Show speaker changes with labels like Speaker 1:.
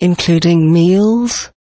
Speaker 1: including meals,